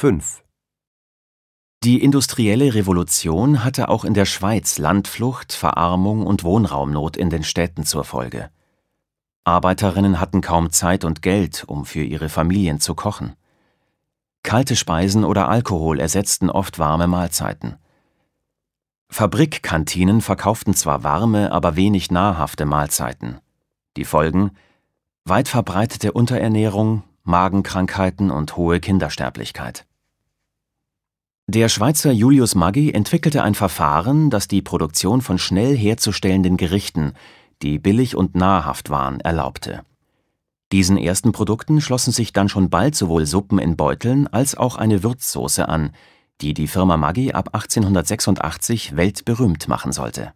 5. Die industrielle Revolution hatte auch in der Schweiz Landflucht, Verarmung und Wohnraumnot in den Städten zur Folge. Arbeiterinnen hatten kaum Zeit und Geld, um für ihre Familien zu kochen. Kalte Speisen oder Alkohol ersetzten oft warme Mahlzeiten. Fabrikkantinen verkauften zwar warme, aber wenig nahrhafte Mahlzeiten. Die Folgen weit verbreitete Unterernährung, Magenkrankheiten und hohe Kindersterblichkeit. Der Schweizer Julius Maggi entwickelte ein Verfahren, das die Produktion von schnell herzustellenden Gerichten, die billig und nahrhaft waren, erlaubte. Diesen ersten Produkten schlossen sich dann schon bald sowohl Suppen in Beuteln als auch eine Würzsoße an, die die Firma Maggi ab 1886 weltberühmt machen sollte